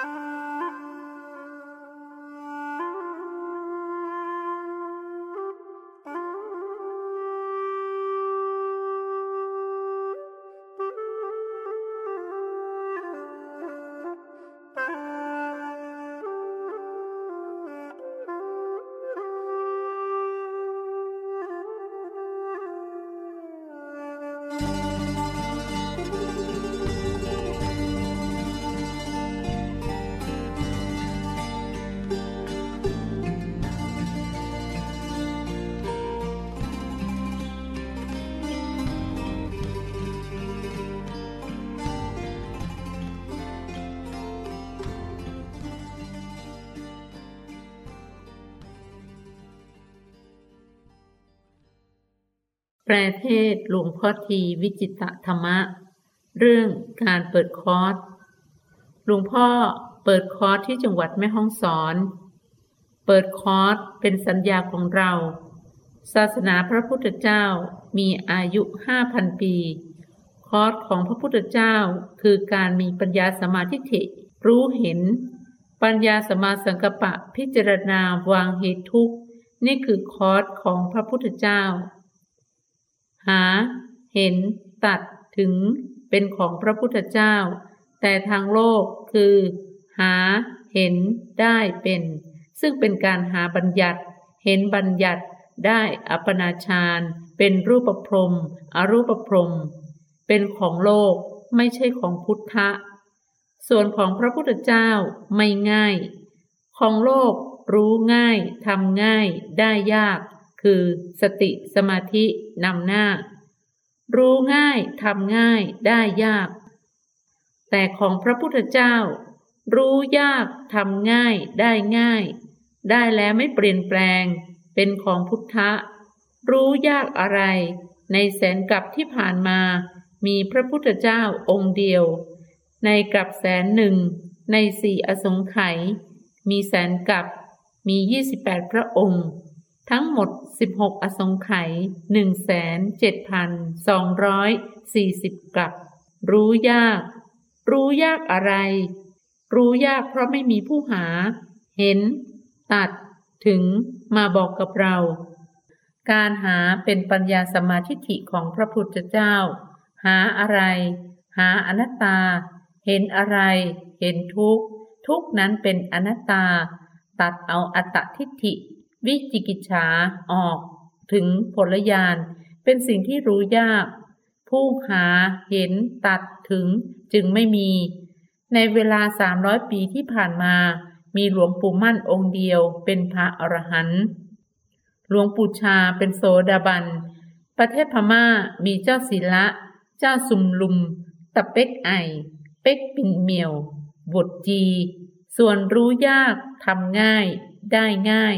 Uh-huh. แปลเทศหลวงพ่อทีวิจิตธรรมะ เรื่องการเปิดคอร์สหลวงพ่อเปิดคอร์สที่จังหวัดแม่ฮ่องสอน เปิดคอร์สเป็นสัญญาของเรา ศาสนาพระพุทธเจ้ามีอายุห้าพันปี คอร์สของพระพุทธเจ้าคือการมีปัญญาสัมมาทิฏฐิรู้เห็น ปัญญาสัมมาสังกัปปะพิจารณาวางเหตุทุกข์ นี่คือคอร์สของพระพุทธเจ้า หา เห็น ตัด ถึง เป็นของพระพุทธเจ้า แต่ทางโลกคือ หา เห็น ได้เป็น ซึ่งเป็นการหาบัญญัติ เห็นบัญญัติ ได้อัปนาชานเป็นรูปพรม อรูปพรม เป็นของโลก ไม่ใช่ของพุทธะ ส่วนของพระพุทธเจ้าไม่ง่าย ของโลกรู้ง่าย ทำง่าย ได้ยาก คือสติสมาธินำหน้า รู้ง่ายทำง่ายได้ยาก แต่ของพระพุทธเจ้า รู้ยากทำง่ายได้ง่าย ได้แล้วไม่เปลี่ยนแปลง เป็นของพุทธะ รู้ยากอะไร ในแสนกับที่ผ่านมา มีพระพุทธเจ้าองค์เดียว ในกับแสนหนึ่ง ในสี่อสงไขยมีแสนกับมียี่สิบแปดพระองค์ ทั้งหมด 16 อสงไขย1,7,240กลับ รู้ยาก รู้ยากอะไร รู้ยากเพราะไม่มีผู้หา เห็น ตัด ถึง มาบอกกับเรา การหาเป็นปัญญาสมาธิิของพระพุทธเจ้า หาอะไร หาอนัตตา เห็นอะไร เห็นทุกทุกนั้นเป็นอนัตตา ตัดเอาอัตตทิฏฐิ วิจิกิจฉาออกถึงผลญาณเป็นสิ่งที่รู้ยาก ผู้หาเห็นตัดถึงจึงไม่มี ในเวลาสามร้อยปีที่ผ่านมา มีหลวงปู่มั่นองค์เดียวเป็นพระอรหันต์หลวงปู่ชาเป็นโสดาบัน ประเทศพม่ามีเจ้าศิละ เจ้าสุมลุม ตะเป็กไอ เป็กปิ่นเมียวบทจี ส่วนรู้ยากทำง่าย ได้ง่าย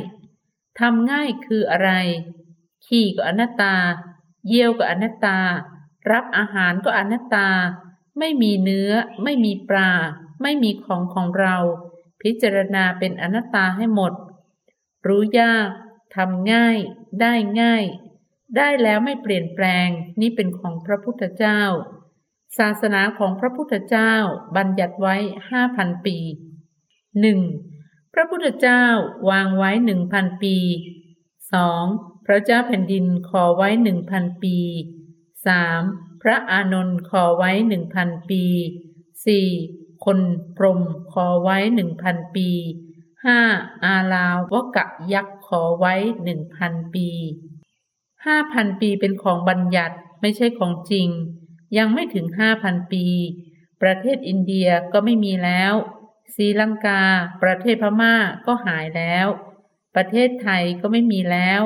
ทำง่ายคืออะไร ขี่ก็อนัตตา เยี่ยวก็อนัตตา รับอาหารก็อนัตตา ไม่มีเนื้อ ไม่มีปลา ไม่มีของของเรา พิจารณาเป็นอนัตตาให้หมด รู้ยากทำง่าย ได้ง่าย ได้แล้วไม่เปลี่ยนแปลง นี่เป็นของพระพุทธเจ้า ศาสนาของพระพุทธเจ้าบัญญัติไว้ห้าพันปีหนึ่ง พระพุทธเจ้าวางไว้หนึ่งพันปีสองพระเจ้าแผ่นดินขอไว้หนึ่งพันปีสามพระอานนท์ขอไว้หนึ่งพันปีสี่คนพรมขอไว้หนึ่งพันปีห้าอาลาวกะยักษ์ขอไว้หนึ่งพันปีห้าพันปีเป็นของบัญญัติไม่ใช่ของจริง ยังไม่ถึงห้าพันปี ประเทศอินเดียก็ไม่มีแล้ว ศรีลังกา ประเทศพม่าก็หายแล้ว ประเทศไทยก็ไม่มีแล้ว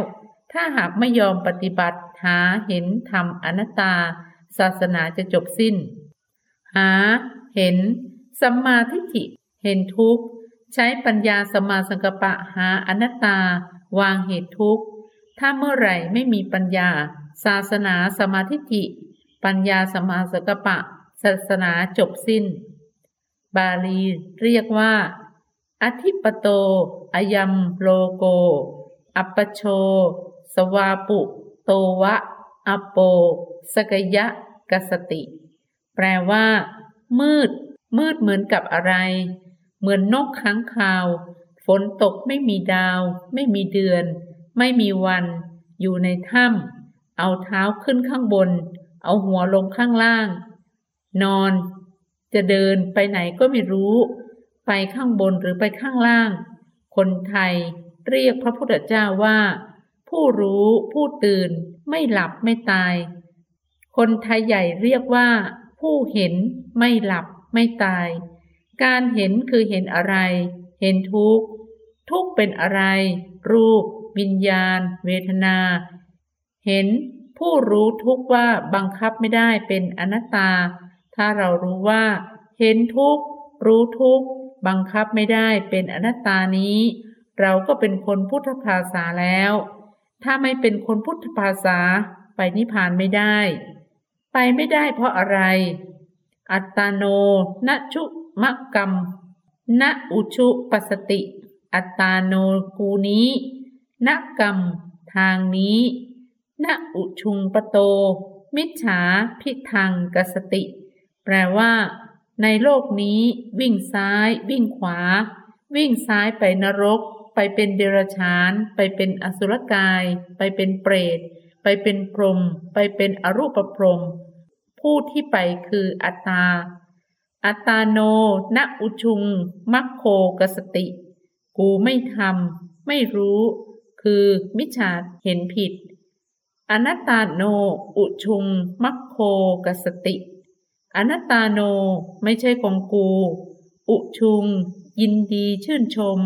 ถ้าหากไม่ยอมปฏิบัติหาเห็นธรรมอนัตตา ศาสนาจะจบสิ้น หา เห็น สัมมาทิฏฐิ เห็นทุกข์ ใช้ปัญญาสมาสังกปะหาอนัตตา วางเหตุทุกข์ ถ้าเมื่อไหร่ไม่มีปัญญา ศาสนาสมาธิิปัญญาสมาสังกปะ ศาสนาจบสิ้น บาลีเรียกว่า อธิปโตอยัมโลโก อัปโช สวาปุ โตวะ อโป สกยะกสติ แปลว่า มืด มืดเหมือนกับอะไร เหมือนนกค้างคาว ฝนตกไม่มีดาว ไม่มีเดือน ไม่มีวัน อยู่ในถ้ำเอาเท้าขึ้นข้างบน เอาหัวลงข้างล่าง นอน จะเดินไปไหนก็ไม่รู้ ไปข้างบนหรือไปข้างล่าง คนไทยเรียกพระพุทธเจ้าว่า ผู้รู้ผู้ตื่นไม่หลับไม่ตาย คนไทยใหญ่เรียกว่า ผู้เห็นไม่หลับไม่ตาย การเห็นคือเห็นอะไร เห็นทุกข์ ทุกข์เป็นอะไร รูป วิญญาณ เวทนา เห็นผู้รู้ทุกข์ว่าบังคับไม่ได้เป็นอนัตตา ถ้าเรารู้ว่า เห็นทุกข์ รู้ทุกข์ บังคับไม่ได้เป็นอนัตตานี้ เราก็เป็นคนพุทธภาษาแล้ว ถ้าไม่เป็นคนพุทธภาษาไปนิพพานไม่ได้ ไปไม่ได้เพราะอะไร อัตตาโนนชุมะกรรมณอุชุปสติ อัตตาโนกูนี้นกรรม ทางนี้ณอุชุงปโต มิจฉาพิทังกสติ แปลว่า ในโลกนี้ วิ่งซ้าย วิ่งขวา วิ่งซ้ายไปนรก ไปเป็นเดรัจฉาน ไปเป็นอสุรกาย ไปเป็นเปรต ไปเป็นพรหมไปเป็นอรูปพรหมผู้ที่ไปคืออัตตา อัตตาโนณอุชุง มัคโคกสติ กูไม่ทำไม่รู้ คือมิจฉาเห็นผิด อนัตตาโน อุชุง มัคโคกสติ อนัตตาโนไม่ใช่ของกู อุชุง ยินดีชื่นชม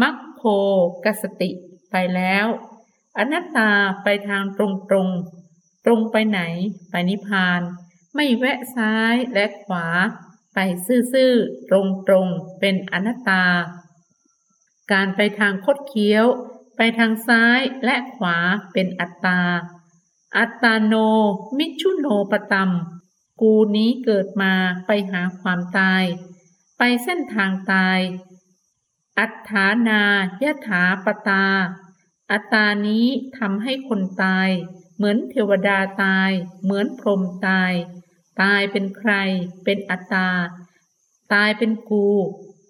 มัคโคกสติไปแล้ว อนัตตาไปทางตรงตรง ตรงไปไหน ไปนิพพาน ไม่แวะซ้ายและขวา ไปซื่อๆตรงตรงเป็นอนัตตา การไปทางคดเคี้ยว ไปทางซ้ายและขวาเป็นอัตตา อัตตาโน มิชุโนปตัม กูนี้เกิดมาไปหาความตาย ไปเส้นทางตาย อัฏฐานายถาปตา อัตานี้ทำให้คนตาย เหมือนเทวดาตาย เหมือนพรหมตาย ตายเป็นใคร เป็นอัตตา ตายเป็นกู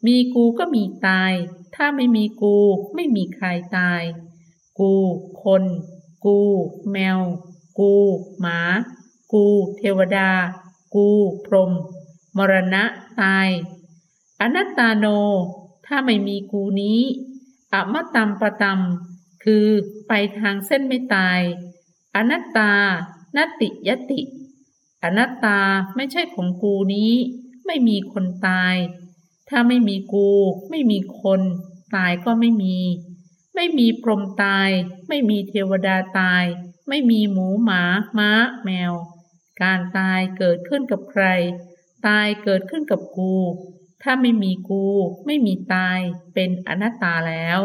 มีกูก็มีตาย ถ้าไม่มีกูไม่มีใครตาย กู คน กู แมว กู หมา กู เทวดา กู พรหมมรณะตาย อนัตตาโน ถ้าไม่มีกูนี้อมตัมปตัมคือไปทางเส้นไม่ตาย อนัตตา นติยติ อนัตตาไม่ใช่ของกูนี้ ไม่มีคนตาย ถ้าไม่มีกู ไม่มีคน ตายก็ไม่มี ไม่มีพรหมตาย ไม่มีเทวดาตาย ไม่มีหมูหมาม้า แมว การตายเกิดขึ้นกับใคร ตายเกิดขึ้นกับกู ถ้าไม่มีกู ไม่มีตายเป็นอนัตตาแล้ว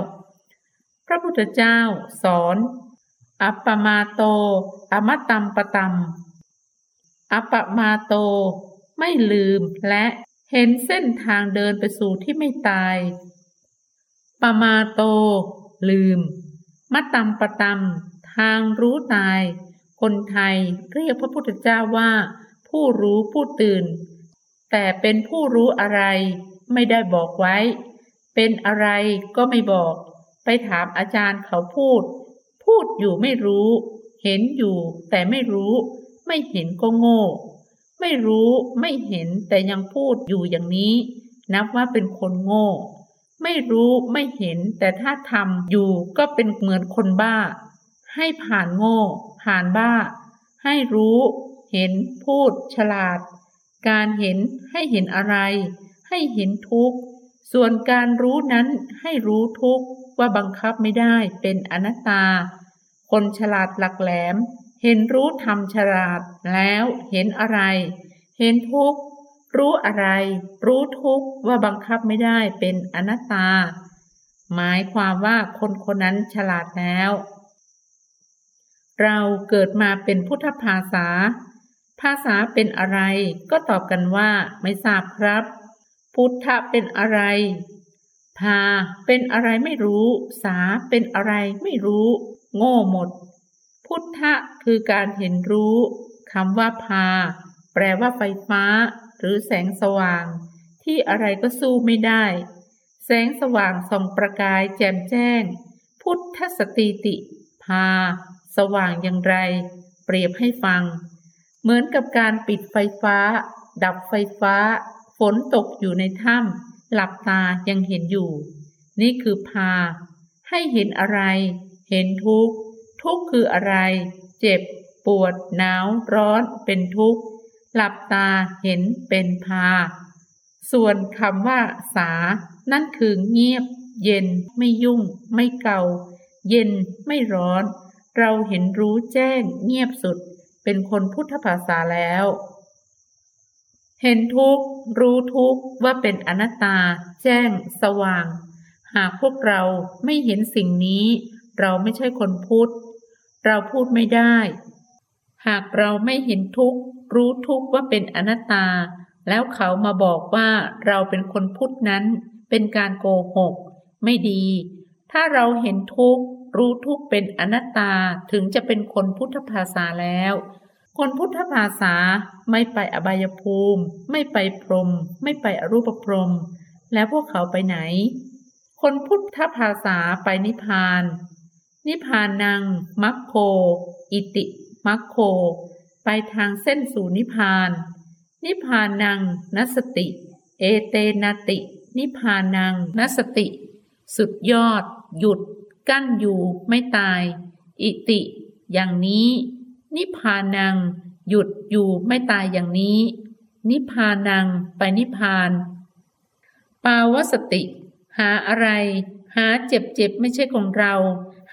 พระพุทธเจ้าสอน อัปปมาโต อมตัมปตัมอัปปมาโต ไม่ลืมและเห็นเส้นทางเดินไปสู่ที่ไม่ตาย ปมาโต ลืมมัตตัมปตัมทางรู้ตาย คนไทยเรียกพระพุทธเจ้าว่า ผู้รู้ผู้ตื่น แต่เป็นผู้รู้อะไรไม่ได้บอกไว้ เป็นอะไรก็ไม่บอก ไปถามอาจารย์เขาพูด พูดอยู่ไม่รู้ เห็นอยู่แต่ไม่รู้ ไม่เห็นก็โง่ ไม่รู้ไม่เห็นแต่ยังพูดอยู่อย่างนี้ นับว่าเป็นคนโง่ ไม่รู้ไม่เห็นแต่ถ้าทำอยู่ก็เป็นเหมือนคนบ้า ให้ผ่านโง่ ผ่านบ้า ให้รู้ เห็น พูด ฉลาด การเห็นให้เห็นอะไร ให้เห็นทุกส่วนการรู้นั้นให้รู้ทุกว่าบังคับไม่ได้เป็นอนัตตา คนฉลาดหลักแหลม เห็นรู้ธรรมฉลาดแล้วเห็นอะไร เห็นทุกข์ รู้อะไร รู้ทุกข์ว่าบังคับไม่ได้เป็นอนัตตา หมายความว่าคนคนนั้นฉลาดแล้ว เราเกิดมาเป็นพุทธภาษา ภาษาเป็นอะไรก็ตอบกันว่าไม่ทราบครับ พุทธเป็นอะไรพาเป็นอะไรไม่รู้ สาเป็นอะไรไม่รู้ โง่หมด พุทธคือการเห็นรู้คำว่าพา แปลว่าไฟฟ้า หรือแสงสว่าง ที่ที่อะไรก็สู้ไม่ได้ แสงสว่างส่องประกายแจ่มแจ้ง พุทธสติติ พา สว่างอย่างไร เปรียบให้ฟัง เหมือนกับการปิดไฟฟ้า ดับไฟฟ้า ฝนตกอยู่ในถ้ำหลับตายังเห็นอยู่ นี่คือพา ให้เห็นอะไร เห็นทุกข์ ทุกข์คืออะไร เจ็บ ปวด หนาว ร้อน เป็นทุกข์ หลับตาเห็นเป็นพา ส่วนคำว่า สา นั่นคือเงียบ เย็น ไม่ยุ่ง ไม่เกาเย็นไม่ร้อน เราเห็นรู้แจ้งเงียบสุด เป็นคนพุทธภาษาแล้ว เห็นทุกข์รู้ทุกข์ว่าเป็นอนัตตา แจ้ง สว่าง หากพวกเราไม่เห็นสิ่งนี้ เราไม่ใช่คนพุทธ เราพูดไม่ได้ หากเราไม่เห็นทุกข์รู้ทุกข์ว่าเป็นอนัตตา แล้วเขามาบอกว่าเราเป็นคนพุทธนั้น เป็นการโกหก ไม่ดี ถ้าเราเห็นทุกข์รู้ทุกข์เป็นอนัตตาถึงจะเป็นคนพุทธภาษาแล้ว คนพุทธภาษาไม่ไปอบายภูมิ ไม่ไปพรหมไม่ไปอรูปพรหมแล้วพวกเขาไปไหน คนพุทธภาษาไปนิพพาน นิพพานังมัคโค อิติมัคโค ไปทางเส้นสู่นิพพาน นิพพานังนัสติ เอเตนาติ นิพพานังนัสติ สุดยอด หยุด กั้นอยู่ไม่ตาย อิติ อย่างนี้ นิพพานัง หยุดอยู่ไม่ตายอย่างนี้ นิพพานังไปนิพพาน ปาวสติ หาอะไร หาเจ็บเจ็บไม่ใช่ของเรา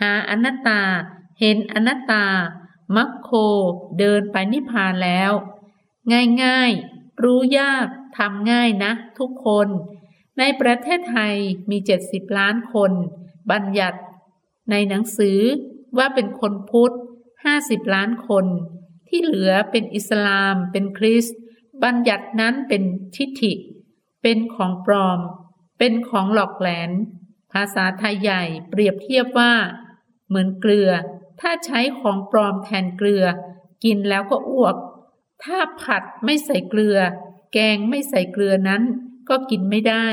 หาอนัตตา เห็นอนัตตา มัคโคเดินไปนิพพานแล้ว ง่ายๆ รู้ยากทำง่ายนะ ทุกคน ในประเทศไทยมีเจ็ดสิบล้านคน บัญญัติในหนังสือว่าเป็นคนพุทธห้าสิบล้านคน ที่เหลือเป็นอิสลาม เป็นคริสต์บัญญัตินั้นเป็นทิฏฐิ เป็นของปลอม เป็นของหลอกแหลน ภาษาไทยใหญ่เปรียบเทียบว่า เหมือนเกลือ ถ้าใช้ของปลอมแทนเกลือ กินแล้วก็อ้วก ถ้าผัดไม่ใส่เกลือ แกงไม่ใส่เกลือนั้น ก็กินไม่ได้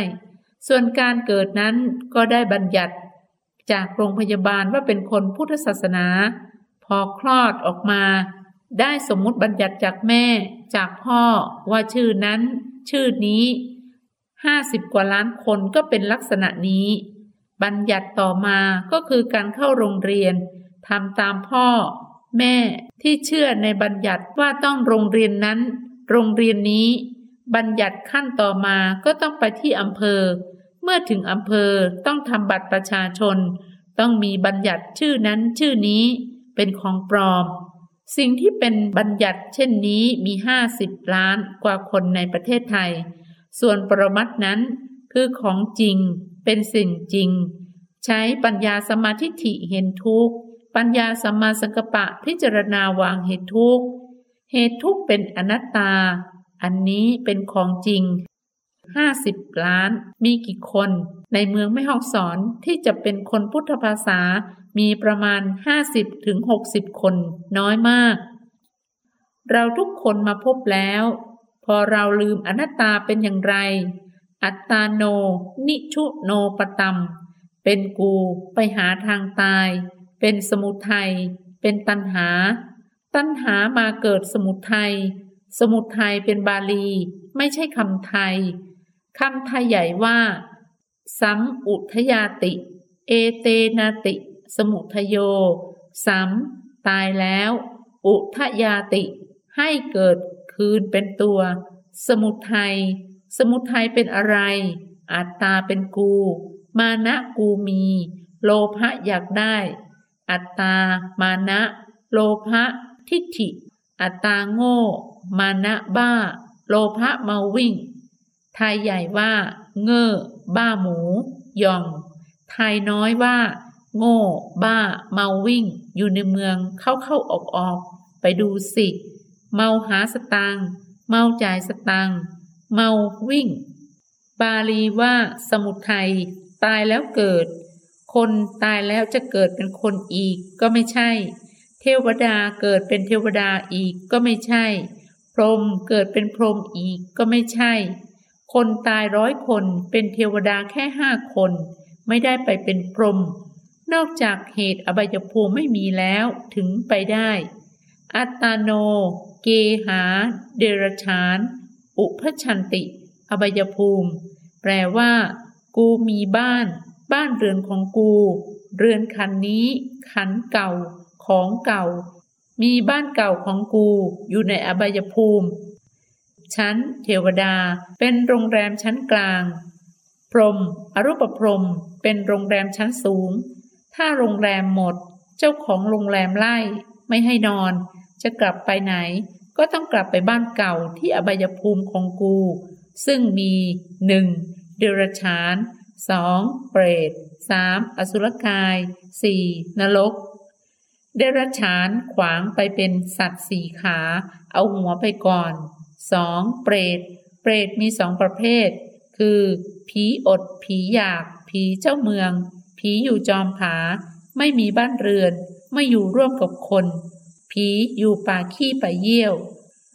ส่วนการเกิดนั้นก็ได้บัญญัติ จากโรงพยาบาลว่าเป็นคนพุทธศาสนา พอคลอดออกมา ได้สมมุติบัญญัติจากแม่ จากพ่อว่าชื่อนั้น ชื่อนี้ห้าสิบกว่าล้านคนก็เป็นลักษณะนี้ บัญญัติต่อมาก็คือการเข้าโรงเรียนทำตามพ่อ แม่ที่เชื่อในบัญญัติว่าต้องโรงเรียนนั้น โรงเรียนนี้ บัญญัติขั้นต่อมาก็ต้องไปที่อำเภอ เมื่อถึงอำเภอต้องทำบัตรประชาชน ต้องมีบัญญัติชื่อนั้นชื่อนี้ เป็นของปลอม สิ่งที่เป็นบัญญัติเช่นนี้มีห้าสิบล้านกว่าคนในประเทศไทย ส่วนปรมัตนั้นคือของจริง เป็นสิ่งจริง ใช้ปัญญาสมาธิฐิเห็นทุกข์ ปัญญาสัมมาสังกปะพิจารณาวางเหตุทุกข์เหตุทุกข์เป็นอนัตตา อันนี้เป็นของจริง ห้าสิบล้าน มีกี่คน ในเมืองแม่ฮ่องสอนที่จะเป็นคนพุทธภาษา มีประมาณห้าสิบถึงหกสิบคนน้อยมาก เราทุกคนมาพบแล้ว พอเราลืมอนัตตาเป็นอย่างไร อัตตาโน นิชุโนปตัม เป็นกูไปหาทางตาย เป็นสมุทัย เป็นตัณหา ตัณหามาเกิดสมุทัย สมุทัยเป็นบาลี ไม่ใช่คำไทย คำไทยใหญ่ว่า สัมอุทยาติ เอเตนาติ สมุทโย สัม ตายแล้ว อุทยาติ ให้เกิดคืนเป็นตัว สมุทัย สมุทัยเป็นอะไร อัตตาเป็นกู มานะกูมี โลภะอยากได้ อัตตา มานะ โลภะ ทิฏฐิ อัตตาโง่ มานะบ้า โลภะเมาวิ่ง ไทยใหญ่ว่า เง่อ บ้าหมู ยอง ไทยน้อยว่า โง่ บ้า เมาวิ่ง อยู่ในเมืองเข้าเข้าออกออกไปดูสิ เมาหาสตางเมาจ่ายสตางเมาวิ่ง บาลีว่าสมุทัยตายแล้วเกิด คนตายแล้วจะเกิดเป็นคนอีกก็ไม่ใช่ เทวดาเกิดเป็นเทวดาอีกก็ไม่ใช่ พรหมเกิดเป็นพรหมอีกก็ไม่ใช่ คนตายร้อยคนเป็นเทวดาแค่ห้าคน ไม่ได้ไปเป็นพรหมนอกจากเหตุอบายภูมิไม่มีแล้วถึงไปได้ อัตตาโน เกหา เดรชาน อุพชันติ อบายภูมิ แปลว่า กูมีบ้าน บ้านเรือนของกู เรือนคันนี้ ขันเก่า ของเก่า มีบ้านเก่าของกู อยู่ในอบายภูมิ ชั้นเทวดา เป็นโรงแรมชั้นกลาง พรหมอรูปพรหมเป็นโรงแรมชั้นสูง ถ้าโรงแรมหมด เจ้าของโรงแรมไล่ ไม่ให้นอน จะกลับไปไหน ก็ต้องกลับไปบ้านเก่าที่อบายภูมิของกู ซึ่งมีหนึ่งเดรัจฉานสองเปรตสามอสุรกายสี่นรกเดรัจฉานขวางไปเป็นสัตว์สี่ขา เอาหัวไปก่อน สองเปรต เปรตมีสองประเภท คือ ผีอด ผีอยาก ผีเจ้าเมือง ผีอยู่จอมผา ไม่มีบ้านเรือน ไม่อยู่ร่วมกับคน ผีอยู่ป่าขี้ป่าเยี่ยว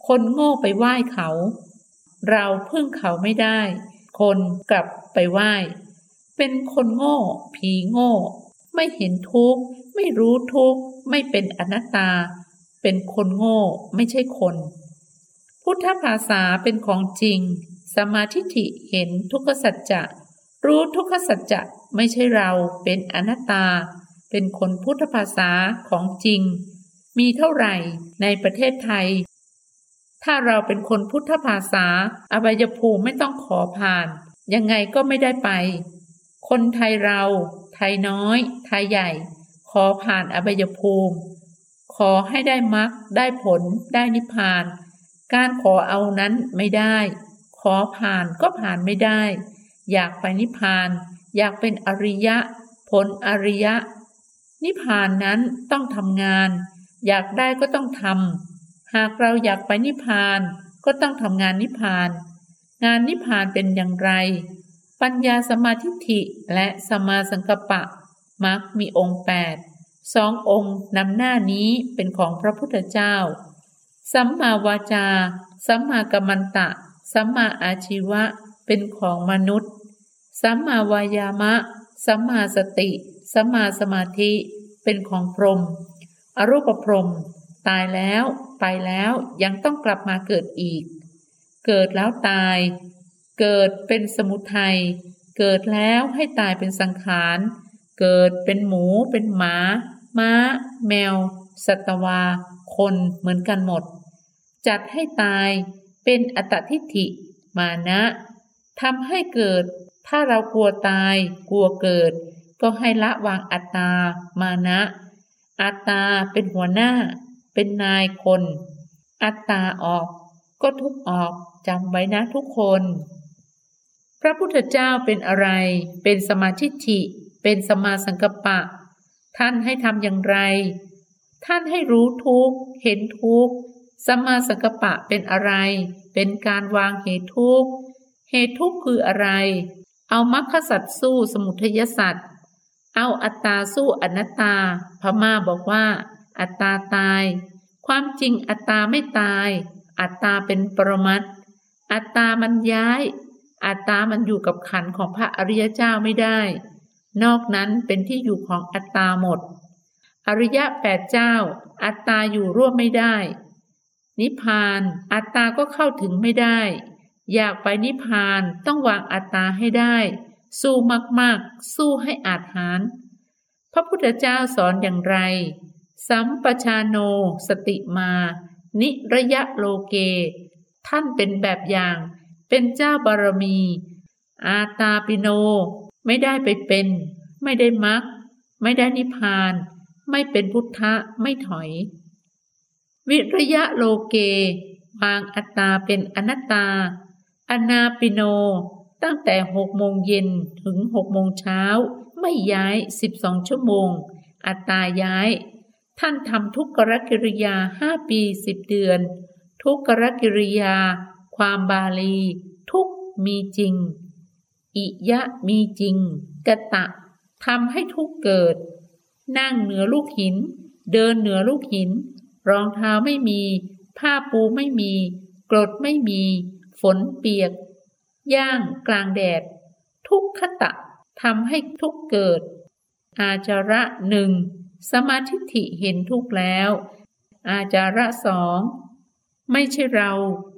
คนโง่ไปไหว้เขา เราพึ่งเขาไม่ได้ คนกลับไปไหว้ เป็นคนโง่ ผีโง่ ไม่เห็นทุกข์ ไม่รู้ทุกข์ ไม่เป็นอนัตตา เป็นคนโง่ ไม่ใช่คน พุทธภาษาเป็นของจริง สมาธิิเห็นทุกขสัจจะรู้ทุกขสัจจะไม่ใช่เราเป็นอนัตตา เป็นคนพุทธภาษาของจริง มีเท่าไหร่ในประเทศไทย ถ้าเราเป็นคนพุทธภาษา อบายภูมิไม่ต้องขอผ่าน ยังไงก็ไม่ได้ไป คนไทยเรา ไทยน้อย ไทยใหญ่ ขอผ่านอบายภูมิ ขอให้ได้มรรคได้ผลได้นิพพาน การขอเอานั้นไม่ได้ ขอผ่านก็ผ่านไม่ได้ อยากไปนิพพาน อยากเป็นอริยะ ผลอริยะ นิพพานนั้นต้องทำงาน อยากได้ก็ต้องทำหากเราอยากไปนิพพานก็ต้องทำงานนิพพาน งานนิพพานเป็นอย่างไร ปัญญาสมาธิิและสมาสังกปะมักมีองค์แปดสององค์นำหน้านี้เป็นของพระพุทธเจ้า สัมมาวาจา สัมมากัมมันตะ สัมมาอาชีวะ เป็นของมนุษย์ สัมมาวายามะ สัมมาสติ สัมมาสมาธิ เป็นของพรหม อรูปพรหม ตายแล้ว ไปแล้ว ยังต้องกลับมาเกิดอีก เกิดแล้วตาย เกิดเป็นสมุทัย เกิดแล้วให้ตายเป็นสังขาร เกิดเป็นหมู เป็นหมา ม้า แมว สัตวา คนเหมือนกันหมด จัดให้ตายเป็นอัตทิฏฐิมานะทำให้เกิด ถ้าเรากลัวตาย กลัวเกิด ก็ให้ละวางอัตตา มานะ อัตตาเป็นหัวหน้า เป็นนายคน อัตตาออก ก็ทุกออกจำไว้นะทุกคน พระพุทธเจ้าเป็นอะไร เป็นสมาธิิเป็นสมาสังกปะ ท่านให้ทำอย่างไร ท่านให้รู้ทุกเห็นทุก สัมมาสังกปะเป็นอะไร เป็นการวางเหตุทุกข์ เหตุทุกข์คืออะไร เอามรรคสัตว์สู้สมุทัยสัตว์ เอาอัตตาสู้อนัตตา พม่าบอกว่า อัตตาตาย ความจริงอัตตาไม่ตาย อัตตาเป็นปรมัตอัตตามันย้าย อัตตามันอยู่กับขันของพระอริยเจ้าไม่ได้ นอกนั้นเป็นที่อยู่ของอัตตาหมด อริยะแปดเจ้า อัตตาอยู่ร่วมไม่ได้ นิพพานอัตตาก็เข้าถึงไม่ได้ อยากไปนิพพานต้องวางอัตตาให้ได้ สู้มากๆ สู้ให้อาจหารพระพุทธเจ้าสอนอย่างไร สัมปชาโน สติมา นิระยะโลเก ท่านเป็นแบบอย่าง เป็นเจ้าบารมี อาตาปิโน ไม่ได้ไปเป็น ไม่ได้มักไม่ได้นิพพาน ไม่เป็นพุทธะไม่ถอย วิระยะโลเก วางอัตตาเป็นอนัตตา อนาปิโน ตั้งแต่หกโมงเย็นถึงหกโมงเช้า ไม่ย้ายสิบสองชั่วโมง อัตาย้าย ท่านทำทุกกรกิริยาห้าปีสิบเดือน ทุกกรกิริยา ความบาลี ทุกมีจริง อิยะมีจริง กะตะทำให้ทุกเกิด นั่งเหนือลูกหิน เดินเหนือลูกหิน รองเท้าไม่มี ผ้าปูไม่มี กรดไม่มี ฝนเปียก ย่างกลางแดด ทุกขตะทำให้ทุกเกิด อาจาระหนึ่งสมาธิิเห็นทุกแล้ว อาจาระสองไม่ใช่เรา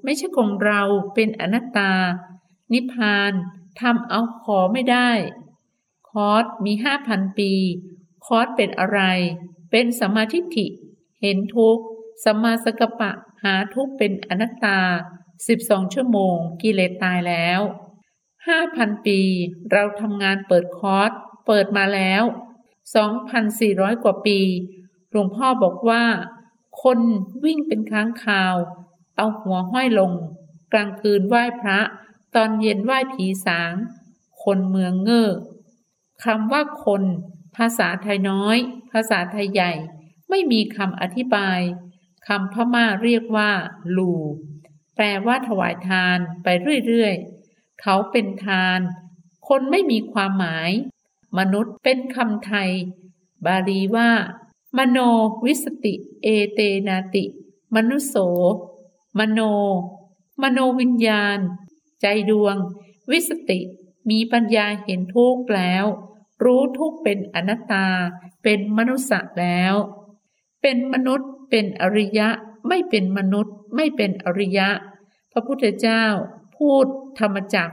ไม่ใช่ของเราเป็นอนัตตา นิพพานทำเอาขอไม่ได้ คอสมีห้าพันปี คอสเป็นอะไร เป็นสมาธิิ เห็นทุกสมาสกปะหาทุกเป็นอนัตตาสิบสองชั่วโมง กิเลสตายแล้วห้าพันปี เราทำงานเปิดคอร์สเปิดมาแล้วสองพันสี่ร้อยกว่าปี หลวงพ่อบอกว่า คนวิ่งเป็นค้างคาว เอาหัวห้อยลง กลางคืนไหว้พระ ตอนเย็นไหว้ผีสาง คนเมืองเงอคำว่าคน ภาษาไทยน้อย ภาษาไทยใหญ่ ไม่มีคำอธิบายคำพม่าเรียกว่า ลู แปลว่าถวายทานไปเรื่อยๆ เขาเป็นทาน คนไม่มีความหมาย มนุษย์เป็นคำไทย บาลีว่า มโนวิสติ เอเตนาติ มนุสโส มโน มโนวิญญาณ ใจดวง วิสติ มีปัญญาเห็นทุกข์แล้ว รู้ทุกข์เป็นอนัตตา เป็นมนุษย์แล้ว เป็นมนุษย์เป็นอริยะ ไม่เป็นมนุษย์ ไม่เป็นอริยะ พระพุทธเจ้า พูดธรรมจัก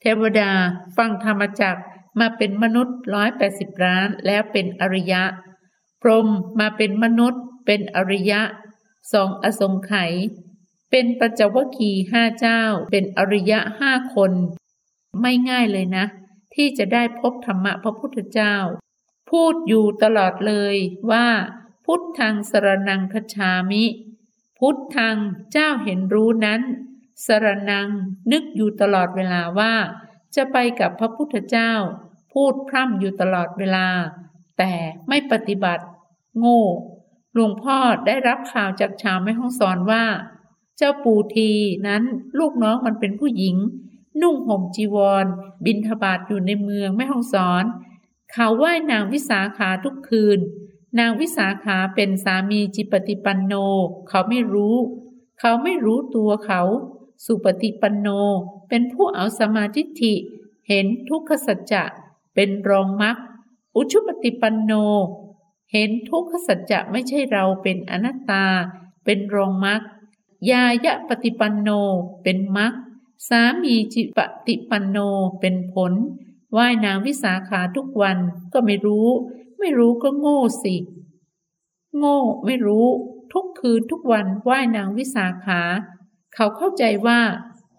เทวดา ฟังธรรมจักมาเป็นมนุษย์ร้อยแปดสิบล้านแล้วเป็นอริยะ พรหมมาเป็นมนุษย์ เป็นอริยะสองอสงไขยเป็นปัจจวคีห้าเจ้า เป็นอริยะห้าคน ไม่ง่ายเลยนะ ที่จะได้พบธรรมะพระพุทธเจ้า พูดอยู่ตลอดเลยว่า พุทธังสรนังคชามิ พุทธังเจ้าเห็นรู้นั้น สรนังนึกอยู่ตลอดเวลาว่า จะไปกับพระพุทธเจ้า พูดพร่ำอยู่ตลอดเวลา แต่ไม่ปฏิบัติ โง่หลวงพ่อได้รับข่าวจากชาวแม่ห้องสอนว่า เจ้าปู่ทีนั้นลูกน้องมันเป็นผู้หญิง นุ่งห่มจีวร บินทบาทอยู่ในเมืองแม่ห้องสอน เขาไหว้นางวิสาขาทุกคืน นางวิสาขาเป็นสามีจิปฏิปันโน เขาไม่รู้ เขาไม่รู้ตัวเขา สุปฏิปันโนเป็นผู้เอาสมาธิิเห็นทุกขสัจจะ เป็นรองมรรคอุชุปฏิปันโน เห็นทุกขสัจจะไม่ใช่เราเป็นอนัตตา เป็นรองมรรคยายะปฏิปันโนเป็นมรรคสามีจิปฏิปันโนเป็นผลว่ายนางวิสาขาทุกวันก็ไม่รู้ ไม่รู้ก็โง่สิ โง่ไม่รู้ ทุกคืนทุกวันไหว้นางวิสาขา เขาเข้าใจว่า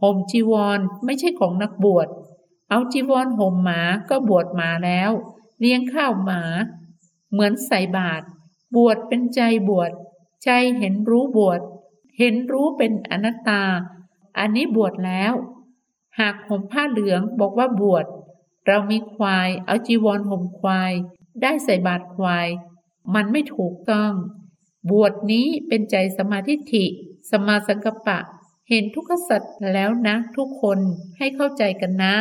ห่มจีวรไม่ใช่ของนักบวช เอาจีวรห่มหมาก็บวชหมาแล้ว เลี้ยงข้าวหมา เหมือนใส่บาตรบวชเป็นใจบวช ใจเห็นรู้บวช เห็นรู้เป็นอนัตตา อันนี้บวชแล้ว หากห่มผ้าเหลืองบอกว่าบวช เรามีควายเอาจีวรห่มควาย ได้ใส่บาตรควาย มันไม่ถูกต้อง บวชนี้เป็นใจสมาธิิสมาสังกปะ เห็นทุกขสัตว์แล้วนะทุกคนให้เข้าใจกันนะ